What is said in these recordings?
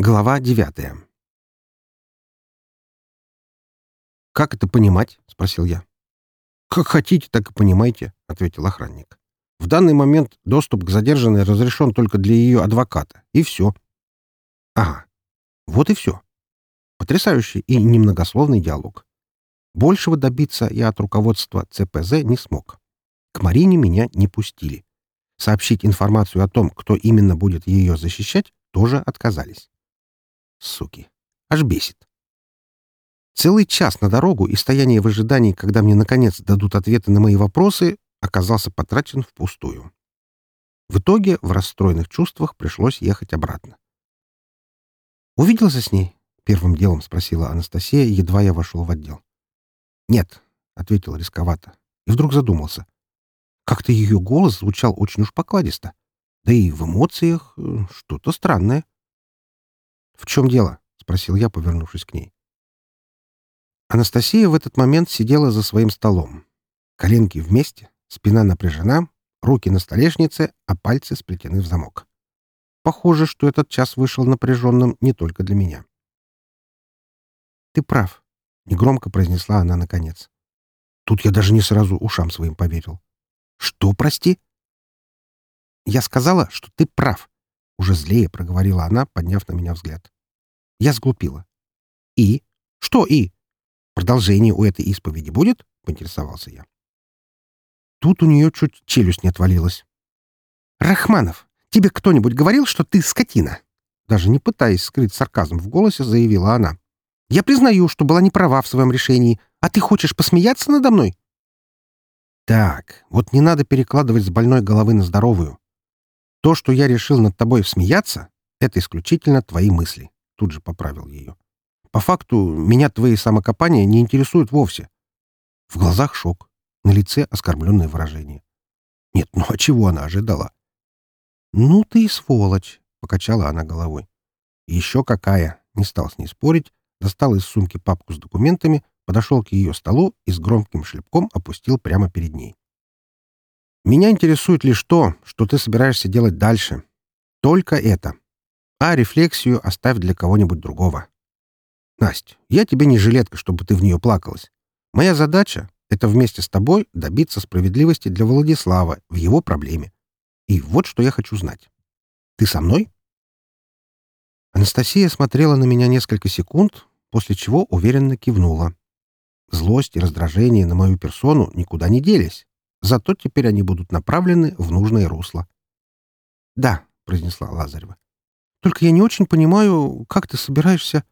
Глава девятая. «Как это понимать?» — спросил я. «Как хотите, так и понимайте», — ответил охранник. «В данный момент доступ к задержанной разрешен только для ее адвоката. И все». «Ага. Вот и все. Потрясающий и немногословный диалог. Большего добиться я от руководства ЦПЗ не смог. К Марине меня не пустили. Сообщить информацию о том, кто именно будет ее защищать, тоже отказались. Суки. Аж бесит. Целый час на дорогу и стояние в ожидании, когда мне наконец дадут ответы на мои вопросы, оказался потрачен впустую. В итоге в расстроенных чувствах пришлось ехать обратно. «Увиделся с ней?» — первым делом спросила Анастасия, едва я вошел в отдел. «Нет», — ответил рисковато, и вдруг задумался. Как-то ее голос звучал очень уж покладисто. Да и в эмоциях э, что-то странное. «В чем дело?» — спросил я, повернувшись к ней. Анастасия в этот момент сидела за своим столом. Коленки вместе, спина напряжена, руки на столешнице, а пальцы сплетены в замок. Похоже, что этот час вышел напряженным не только для меня. «Ты прав», — негромко произнесла она наконец. Тут я даже не сразу ушам своим поверил. «Что, прости?» «Я сказала, что ты прав», уже злее проговорила она, подняв на меня взгляд. Я сглупила. «И? Что «и»? Продолжение у этой исповеди будет?» — поинтересовался я. Тут у нее чуть челюсть не отвалилась. «Рахманов, тебе кто-нибудь говорил, что ты скотина?» Даже не пытаясь скрыть сарказм в голосе, заявила она. «Я признаю, что была неправа в своем решении, а ты хочешь посмеяться надо мной?» «Так, вот не надо перекладывать с больной головы на здоровую. То, что я решил над тобой смеяться, это исключительно твои мысли. Тут же поправил ее. По факту, меня твои самокопания не интересуют вовсе. В глазах шок, на лице оскорбленное выражение. Нет, ну а чего она ожидала? «Ну ты и сволочь!» — покачала она головой. «Еще какая!» — не стал с ней спорить, достал из сумки папку с документами, подошел к ее столу и с громким шлепком опустил прямо перед ней. Меня интересует лишь то, что ты собираешься делать дальше. Только это. А рефлексию оставь для кого-нибудь другого. Настя, я тебе не жилетка, чтобы ты в нее плакалась. Моя задача — это вместе с тобой добиться справедливости для Владислава в его проблеме. И вот что я хочу знать. Ты со мной? Анастасия смотрела на меня несколько секунд, после чего уверенно кивнула. Злость и раздражение на мою персону никуда не делись. Зато теперь они будут направлены в нужное русло. «Да», — произнесла Лазарева. «Только я не очень понимаю, как ты собираешься...»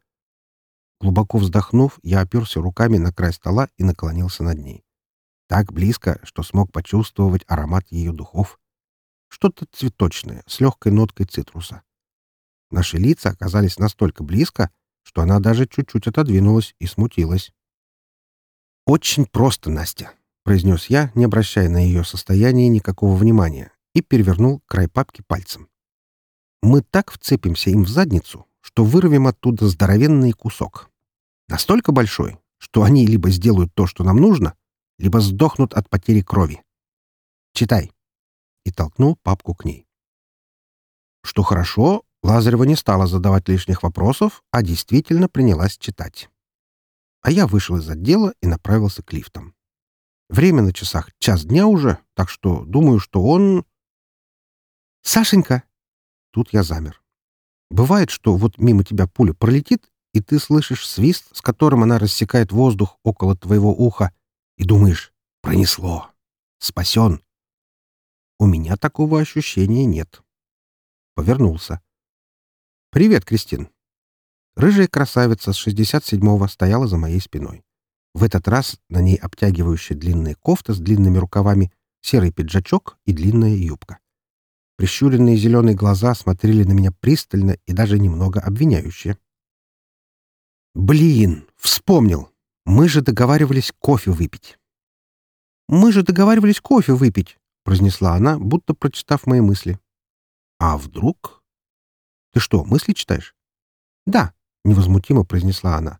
Глубоко вздохнув, я оперся руками на край стола и наклонился над ней. Так близко, что смог почувствовать аромат ее духов. Что-то цветочное, с легкой ноткой цитруса. Наши лица оказались настолько близко, что она даже чуть-чуть отодвинулась и смутилась. «Очень просто, Настя произнес я, не обращая на ее состояние никакого внимания, и перевернул край папки пальцем. «Мы так вцепимся им в задницу, что вырвем оттуда здоровенный кусок. Настолько большой, что они либо сделают то, что нам нужно, либо сдохнут от потери крови. Читай!» И толкнул папку к ней. Что хорошо, Лазарева не стала задавать лишних вопросов, а действительно принялась читать. А я вышел из отдела и направился к лифтам. Время на часах час дня уже, так что думаю, что он... «Сашенька!» Тут я замер. Бывает, что вот мимо тебя пуля пролетит, и ты слышишь свист, с которым она рассекает воздух около твоего уха, и думаешь «пронесло! Спасен!» У меня такого ощущения нет. Повернулся. «Привет, Кристин!» Рыжая красавица с 67-го стояла за моей спиной. В этот раз на ней обтягивающая длинная кофта с длинными рукавами, серый пиджачок и длинная юбка. Прищуренные зеленые глаза смотрели на меня пристально и даже немного обвиняюще. «Блин, вспомнил! Мы же договаривались кофе выпить!» «Мы же договаривались кофе выпить!» — произнесла она, будто прочитав мои мысли. «А вдруг?» «Ты что, мысли читаешь?» «Да», — невозмутимо произнесла она.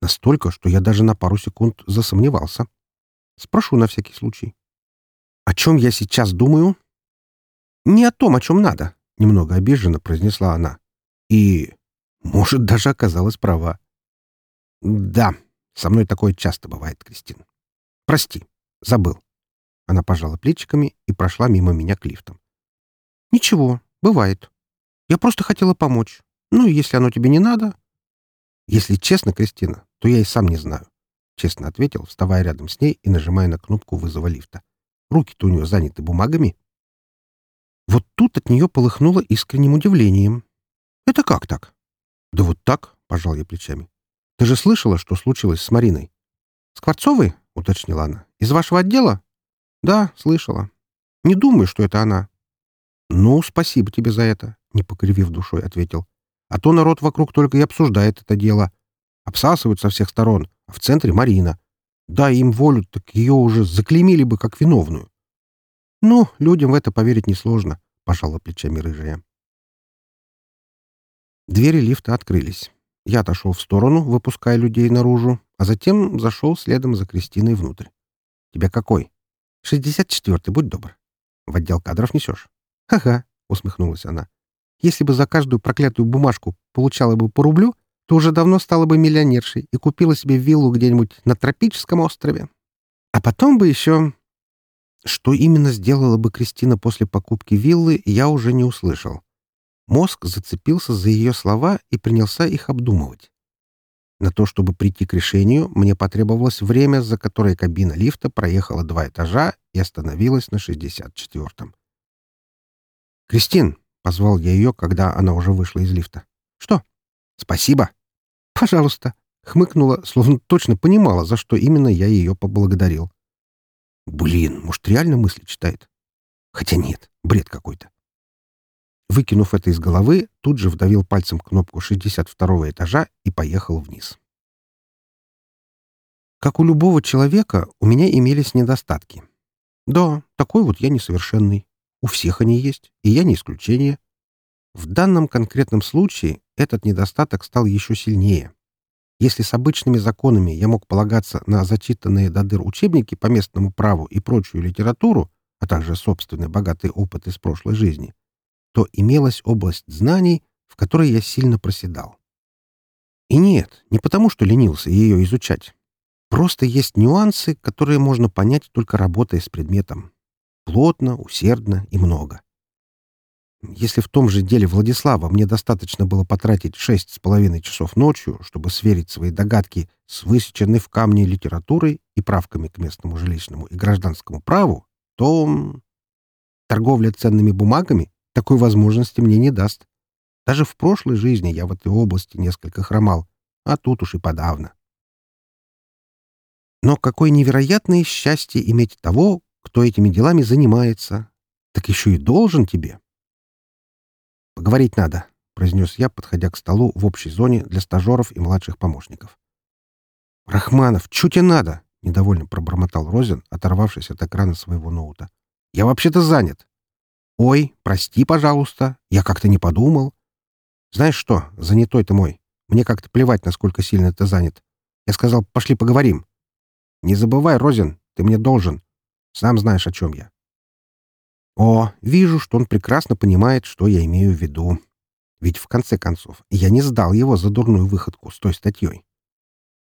Настолько, что я даже на пару секунд засомневался. Спрошу на всякий случай. «О чем я сейчас думаю?» «Не о том, о чем надо», — немного обиженно произнесла она. «И Может, даже оказалась права. Да, со мной такое часто бывает, Кристин. Прости, забыл. Она пожала плечиками и прошла мимо меня к лифтам. Ничего, бывает. Я просто хотела помочь. Ну, если оно тебе не надо... Если честно, Кристина, то я и сам не знаю. Честно ответил, вставая рядом с ней и нажимая на кнопку вызова лифта. Руки-то у нее заняты бумагами. Вот тут от нее полыхнуло искренним удивлением. «Это как так?» «Да вот так», — пожал я плечами. «Ты же слышала, что случилось с Мариной?» «Скворцовой?» — уточнила она. «Из вашего отдела?» «Да, слышала. Не думаю, что это она». «Ну, спасибо тебе за это», — не покривив душой, ответил. «А то народ вокруг только и обсуждает это дело. Обсасывают со всех сторон, а в центре Марина. Дай им волю, так ее уже заклеймили бы как виновную». «Ну, людям в это поверить несложно», — пожала плечами рыжая. Двери лифта открылись. Я отошел в сторону, выпуская людей наружу, а затем зашел следом за Кристиной внутрь. «Тебя какой?» «Шестьдесят четвертый, будь добр. В отдел кадров несешь?» «Ага», — усмехнулась она. «Если бы за каждую проклятую бумажку получала бы по рублю, то уже давно стала бы миллионершей и купила себе виллу где-нибудь на тропическом острове. А потом бы еще...» Что именно сделала бы Кристина после покупки виллы, я уже не услышал. Мозг зацепился за ее слова и принялся их обдумывать. На то, чтобы прийти к решению, мне потребовалось время, за которое кабина лифта проехала два этажа и остановилась на 64-м. «Кристин!» — позвал я ее, когда она уже вышла из лифта. «Что?» «Спасибо!» «Пожалуйста!» — хмыкнула, словно точно понимала, за что именно я ее поблагодарил. «Блин, может, реально мысли читает?» «Хотя нет, бред какой-то. Выкинув это из головы, тут же вдавил пальцем кнопку 62 этажа и поехал вниз. Как у любого человека, у меня имелись недостатки. Да, такой вот я несовершенный. У всех они есть, и я не исключение. В данном конкретном случае этот недостаток стал еще сильнее. Если с обычными законами я мог полагаться на зачитанные до дыр учебники по местному праву и прочую литературу, а также собственный богатый опыт из прошлой жизни, то имелась область знаний, в которой я сильно проседал. И нет, не потому, что ленился ее изучать. Просто есть нюансы, которые можно понять только работая с предметом. Плотно, усердно и много. Если в том же деле Владислава мне достаточно было потратить шесть с половиной часов ночью, чтобы сверить свои догадки с высеченной в камне литературой и правками к местному жилищному и гражданскому праву, то торговля ценными бумагами такой возможности мне не даст. Даже в прошлой жизни я в этой области несколько хромал, а тут уж и подавно. Но какое невероятное счастье иметь того, кто этими делами занимается. Так еще и должен тебе. «Поговорить надо», — произнес я, подходя к столу в общей зоне для стажеров и младших помощников. «Рахманов, чуть тебе надо?» — недовольно пробормотал Розин, оторвавшись от экрана своего ноута. «Я вообще-то занят». «Ой, прости, пожалуйста, я как-то не подумал». «Знаешь что, занятой ты мой. Мне как-то плевать, насколько сильно ты занят. Я сказал, пошли поговорим». «Не забывай, Розин, ты мне должен. Сам знаешь, о чем я». О, вижу, что он прекрасно понимает, что я имею в виду. Ведь, в конце концов, я не сдал его за дурную выходку с той статьей.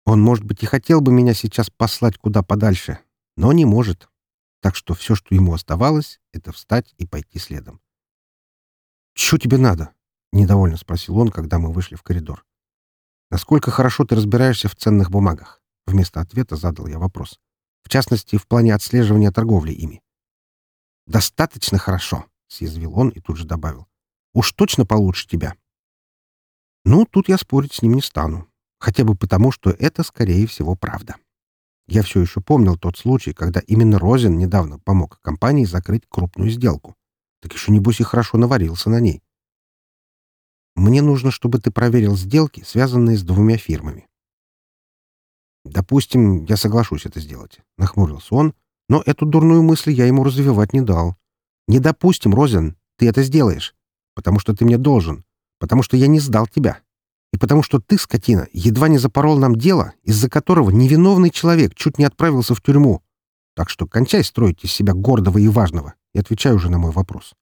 Он, может быть, и хотел бы меня сейчас послать куда подальше, но не может так что все, что ему оставалось, — это встать и пойти следом. «Чё тебе надо?» — недовольно спросил он, когда мы вышли в коридор. «Насколько хорошо ты разбираешься в ценных бумагах?» Вместо ответа задал я вопрос. В частности, в плане отслеживания торговли ими. «Достаточно хорошо», — съязвил он и тут же добавил. «Уж точно получше тебя». Ну, тут я спорить с ним не стану. Хотя бы потому, что это, скорее всего, правда. Я все еще помнил тот случай, когда именно Розин недавно помог компании закрыть крупную сделку. Так еще, небось, и хорошо наварился на ней. Мне нужно, чтобы ты проверил сделки, связанные с двумя фирмами. Допустим, я соглашусь это сделать. Нахмурился он, но эту дурную мысль я ему развивать не дал. Не допустим, Розин, ты это сделаешь, потому что ты мне должен, потому что я не сдал тебя. И потому что ты, скотина, едва не запорол нам дело, из-за которого невиновный человек чуть не отправился в тюрьму. Так что кончай строить из себя гордого и важного и отвечай уже на мой вопрос.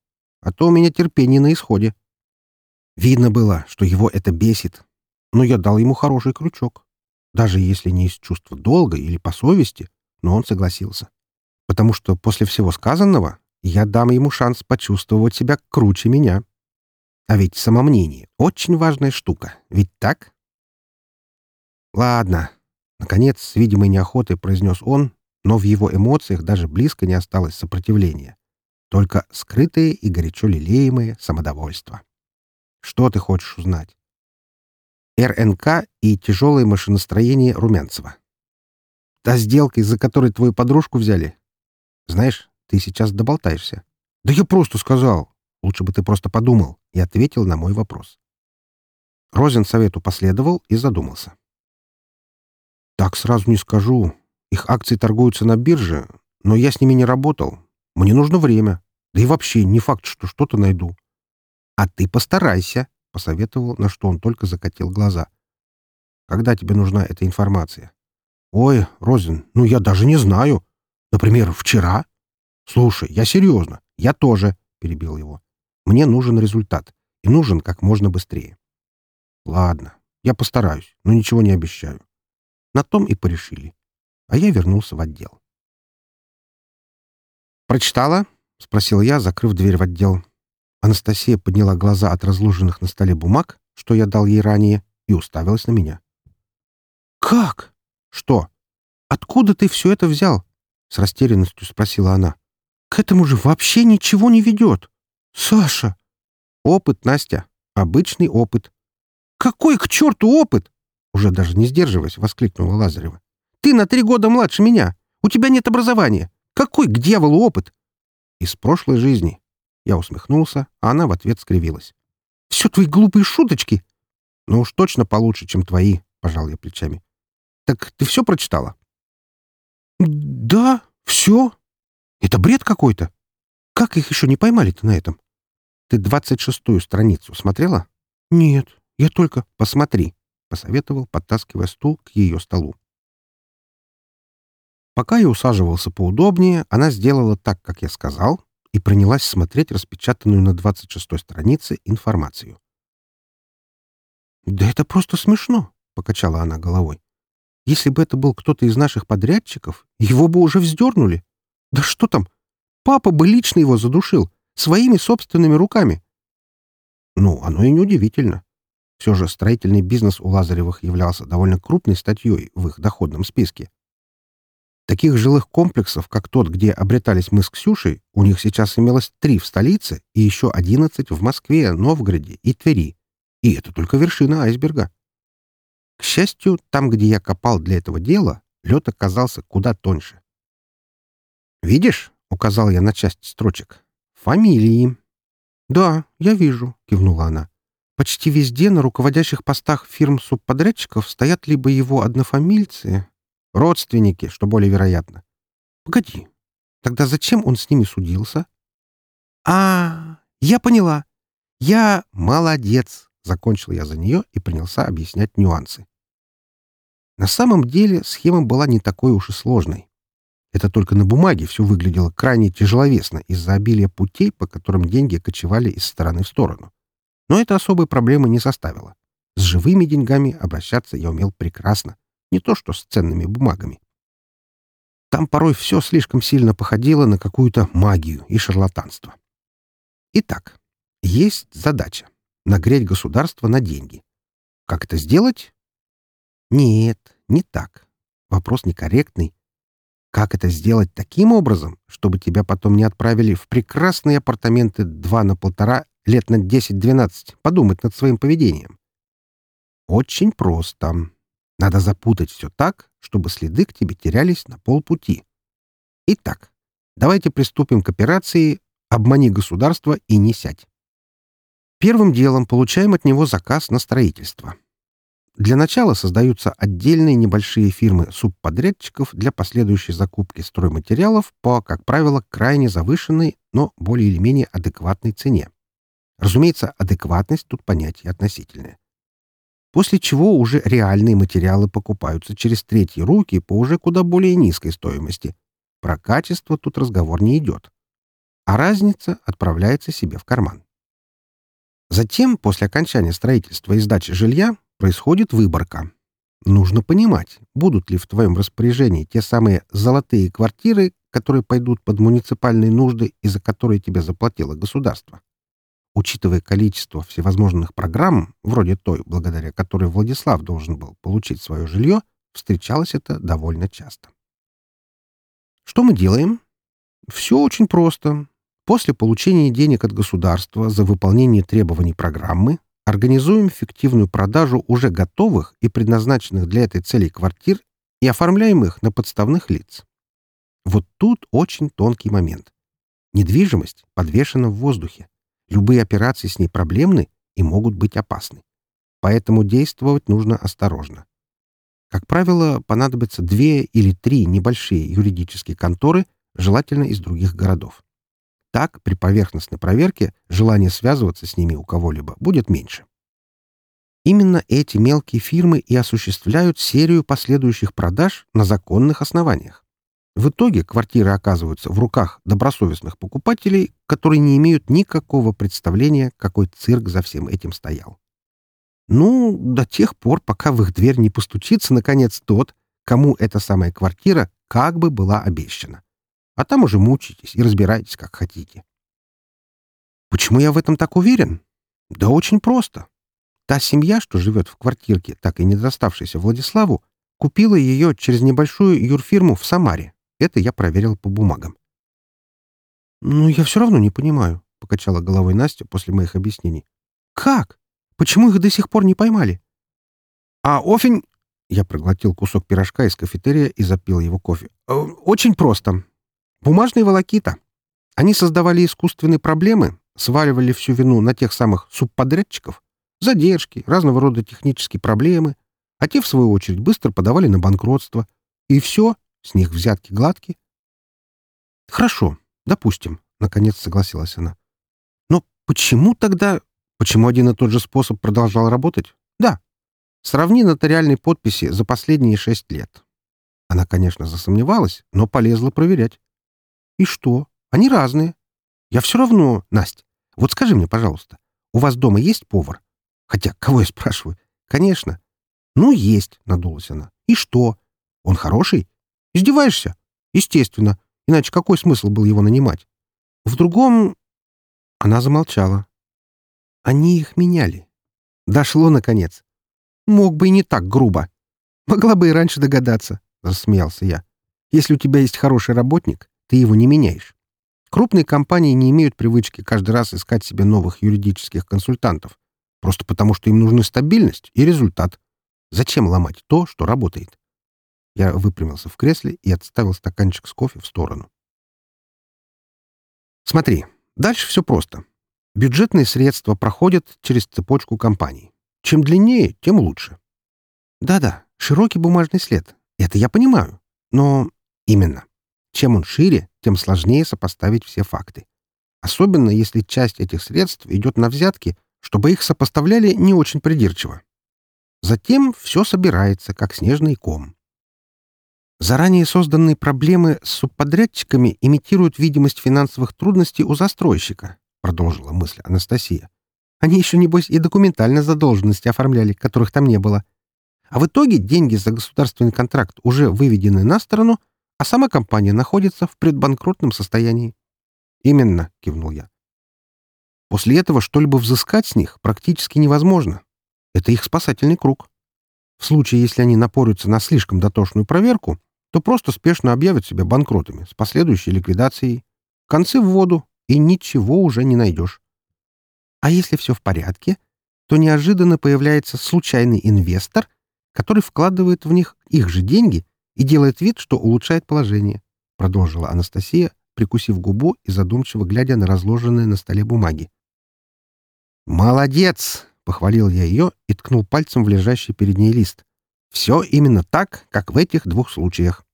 А то у меня терпение на исходе. Видно было, что его это бесит, но я дал ему хороший крючок. Даже если не из чувства долга или по совести, но он согласился. Потому что после всего сказанного я дам ему шанс почувствовать себя круче меня. А ведь самомнение — очень важная штука, ведь так? Ладно. Наконец, с видимой неохотой произнес он, но в его эмоциях даже близко не осталось сопротивления. Только скрытое и горячо лелеемое самодовольство. Что ты хочешь узнать? РНК и тяжелое машиностроение Румянцева. Та сделка, из-за которой твою подружку взяли. Знаешь, ты сейчас доболтаешься. Да я просто сказал. Лучше бы ты просто подумал и ответил на мой вопрос. Розен совету последовал и задумался. Так сразу не скажу. Их акции торгуются на бирже, но я с ними не работал. Мне нужно время. Да и вообще не факт, что что-то найду. А ты постарайся, — посоветовал, на что он только закатил глаза. «Когда тебе нужна эта информация?» «Ой, Розин, ну я даже не знаю. Например, вчера?» «Слушай, я серьезно. Я тоже», — перебил его. «Мне нужен результат. И нужен как можно быстрее». «Ладно, я постараюсь, но ничего не обещаю». На том и порешили. А я вернулся в отдел. «Прочитала?» — спросил я, закрыв дверь в отдел. Анастасия подняла глаза от разложенных на столе бумаг, что я дал ей ранее, и уставилась на меня. «Как? Что? Откуда ты все это взял?» — с растерянностью спросила она. «К этому же вообще ничего не ведет. Саша!» «Опыт, Настя. Обычный опыт». «Какой к черту опыт?» Уже даже не сдерживаясь, воскликнула Лазарева. «Ты на три года младше меня. У тебя нет образования. Какой к дьяволу опыт?» «Из прошлой жизни. Я усмехнулся, а она в ответ скривилась. «Все твои глупые шуточки!» «Ну уж точно получше, чем твои», — пожал я плечами. «Так ты все прочитала?» «Да, все. Это бред какой-то. Как их еще не поймали-то на этом?» «Ты двадцать шестую страницу смотрела?» «Нет, я только...» «Посмотри», — посоветовал, подтаскивая стул к ее столу. Пока я усаживался поудобнее, она сделала так, как я сказал, и принялась смотреть распечатанную на 26-й странице информацию. «Да это просто смешно», — покачала она головой. «Если бы это был кто-то из наших подрядчиков, его бы уже вздернули. Да что там, папа бы лично его задушил, своими собственными руками». Ну, оно и неудивительно. Все же строительный бизнес у Лазаревых являлся довольно крупной статьей в их доходном списке. Таких жилых комплексов, как тот, где обретались мы с Ксюшей, у них сейчас имелось три в столице и еще одиннадцать в Москве, Новгороде и Твери. И это только вершина айсберга. К счастью, там, где я копал для этого дела, лед оказался куда тоньше. «Видишь?» — указал я на часть строчек. «Фамилии». «Да, я вижу», — кивнула она. «Почти везде на руководящих постах фирм-субподрядчиков стоят либо его однофамильцы, Родственники, что более вероятно. Погоди, тогда зачем он с ними судился? А, я поняла. Я молодец, закончил я за нее и принялся объяснять нюансы. На самом деле схема была не такой уж и сложной. Это только на бумаге все выглядело крайне тяжеловесно из-за обилия путей, по которым деньги кочевали из стороны в сторону. Но это особой проблемы не составило. С живыми деньгами обращаться я умел прекрасно. Не то что с ценными бумагами. Там порой все слишком сильно походило на какую-то магию и шарлатанство. Итак, есть задача — нагреть государство на деньги. Как это сделать? Нет, не так. Вопрос некорректный. Как это сделать таким образом, чтобы тебя потом не отправили в прекрасные апартаменты два на полтора лет на 10-12 подумать над своим поведением? Очень просто. Надо запутать все так, чтобы следы к тебе терялись на полпути. Итак, давайте приступим к операции «Обмани государство и не сядь». Первым делом получаем от него заказ на строительство. Для начала создаются отдельные небольшие фирмы субподрядчиков для последующей закупки стройматериалов по, как правило, крайне завышенной, но более или менее адекватной цене. Разумеется, адекватность тут понятие относительное после чего уже реальные материалы покупаются через третьи руки по уже куда более низкой стоимости. Про качество тут разговор не идет. А разница отправляется себе в карман. Затем, после окончания строительства и сдачи жилья, происходит выборка. Нужно понимать, будут ли в твоем распоряжении те самые «золотые квартиры», которые пойдут под муниципальные нужды и за которые тебе заплатило государство. Учитывая количество всевозможных программ, вроде той, благодаря которой Владислав должен был получить свое жилье, встречалось это довольно часто. Что мы делаем? Все очень просто. После получения денег от государства за выполнение требований программы организуем фиктивную продажу уже готовых и предназначенных для этой цели квартир и оформляем их на подставных лиц. Вот тут очень тонкий момент. Недвижимость подвешена в воздухе. Любые операции с ней проблемны и могут быть опасны. Поэтому действовать нужно осторожно. Как правило, понадобятся две или три небольшие юридические конторы, желательно из других городов. Так, при поверхностной проверке желание связываться с ними у кого-либо будет меньше. Именно эти мелкие фирмы и осуществляют серию последующих продаж на законных основаниях. В итоге квартиры оказываются в руках добросовестных покупателей, которые не имеют никакого представления, какой цирк за всем этим стоял. Ну, до тех пор, пока в их дверь не постучится, наконец, тот, кому эта самая квартира как бы была обещана. А там уже мучитесь и разбирайтесь, как хотите. Почему я в этом так уверен? Да очень просто. Та семья, что живет в квартирке, так и не доставшейся Владиславу, купила ее через небольшую юрфирму в Самаре. Это я проверил по бумагам. «Ну, я все равно не понимаю», — покачала головой Настя после моих объяснений. «Как? Почему их до сих пор не поймали?» «А Офень...» — я проглотил кусок пирожка из кафетерия и запил его кофе. «Э, «Очень просто. Бумажные волокита. Они создавали искусственные проблемы, сваливали всю вину на тех самых субподрядчиков, задержки, разного рода технические проблемы, а те, в свою очередь, быстро подавали на банкротство. И все, с них взятки гладкие. «Хорошо, допустим», — наконец согласилась она. «Но почему тогда... Почему один и тот же способ продолжал работать? Да. Сравни нотариальные подписи за последние шесть лет». Она, конечно, засомневалась, но полезла проверять. И что? Они разные. Я все равно, Настя, вот скажи мне, пожалуйста, у вас дома есть повар? Хотя, кого я спрашиваю? Конечно. Ну, есть, надулась она. И что? Он хороший? Издеваешься? Естественно. Иначе какой смысл был его нанимать? В другом... Она замолчала. Они их меняли. Дошло, наконец. Мог бы и не так грубо. Могла бы и раньше догадаться, — рассмеялся я. Если у тебя есть хороший работник, ты его не меняешь. Крупные компании не имеют привычки каждый раз искать себе новых юридических консультантов, просто потому что им нужны стабильность и результат. Зачем ломать то, что работает? Я выпрямился в кресле и отставил стаканчик с кофе в сторону. Смотри, дальше все просто. Бюджетные средства проходят через цепочку компаний. Чем длиннее, тем лучше. Да-да, широкий бумажный след. Это я понимаю. Но именно. Чем он шире, тем сложнее сопоставить все факты. Особенно если часть этих средств идет на взятки, чтобы их сопоставляли не очень придирчиво. Затем все собирается, как снежный ком. Заранее созданные проблемы с субподрядчиками имитируют видимость финансовых трудностей у застройщика, продолжила мысль Анастасия. Они еще, небось, и документально задолженности оформляли, которых там не было. А в итоге деньги за государственный контракт уже выведены на сторону, а сама компания находится в предбанкротном состоянии. «Именно», — кивнул я. После этого что-либо взыскать с них практически невозможно. Это их спасательный круг. В случае, если они напорются на слишком дотошную проверку, то просто спешно объявят себя банкротами с последующей ликвидацией. Концы в воду, и ничего уже не найдешь. А если все в порядке, то неожиданно появляется случайный инвестор, который вкладывает в них их же деньги и делает вид, что улучшает положение», — продолжила Анастасия, прикусив губу и задумчиво глядя на разложенные на столе бумаги. «Молодец!» — похвалил я ее и ткнул пальцем в лежащий перед ней лист. «Все именно так, как в этих двух случаях».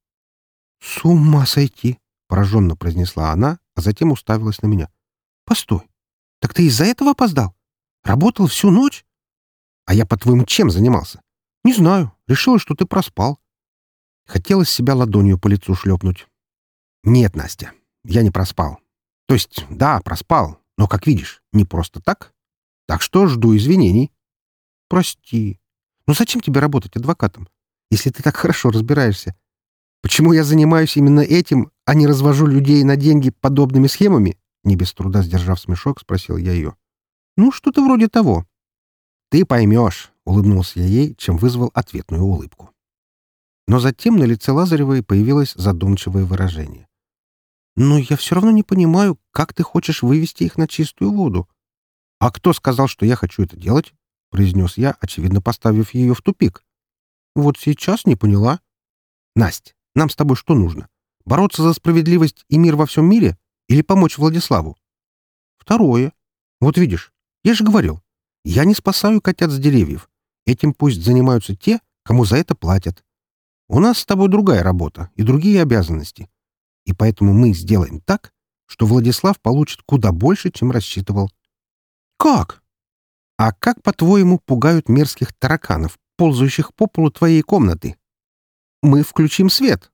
«С ума сойти!» — пораженно произнесла она, а затем уставилась на меня. «Постой, так ты из-за этого опоздал? Работал всю ночь?» «А я, по-твоему, чем занимался?» «Не знаю. Решила, что ты проспал. Хотелось себя ладонью по лицу шлепнуть. «Нет, Настя, я не проспал. То есть, да, проспал, но, как видишь, не просто так. Так что жду извинений. Прости. Но зачем тебе работать адвокатом, если ты так хорошо разбираешься? Почему я занимаюсь именно этим, а не развожу людей на деньги подобными схемами? Не без труда сдержав смешок, спросил я ее. Ну, что-то вроде того. Ты поймешь, улыбнулся я ей, чем вызвал ответную улыбку. Но затем на лице Лазаревой появилось задумчивое выражение. «Но я все равно не понимаю, как ты хочешь вывести их на чистую воду». «А кто сказал, что я хочу это делать?» — произнес я, очевидно поставив ее в тупик. «Вот сейчас не поняла». «Насть, нам с тобой что нужно? Бороться за справедливость и мир во всем мире? Или помочь Владиславу?» «Второе. Вот видишь, я же говорил, я не спасаю котят с деревьев. Этим пусть занимаются те, кому за это платят. У нас с тобой другая работа и другие обязанности. И поэтому мы сделаем так, что Владислав получит куда больше, чем рассчитывал. Как? А как, по-твоему, пугают мерзких тараканов, ползающих по полу твоей комнаты? Мы включим свет.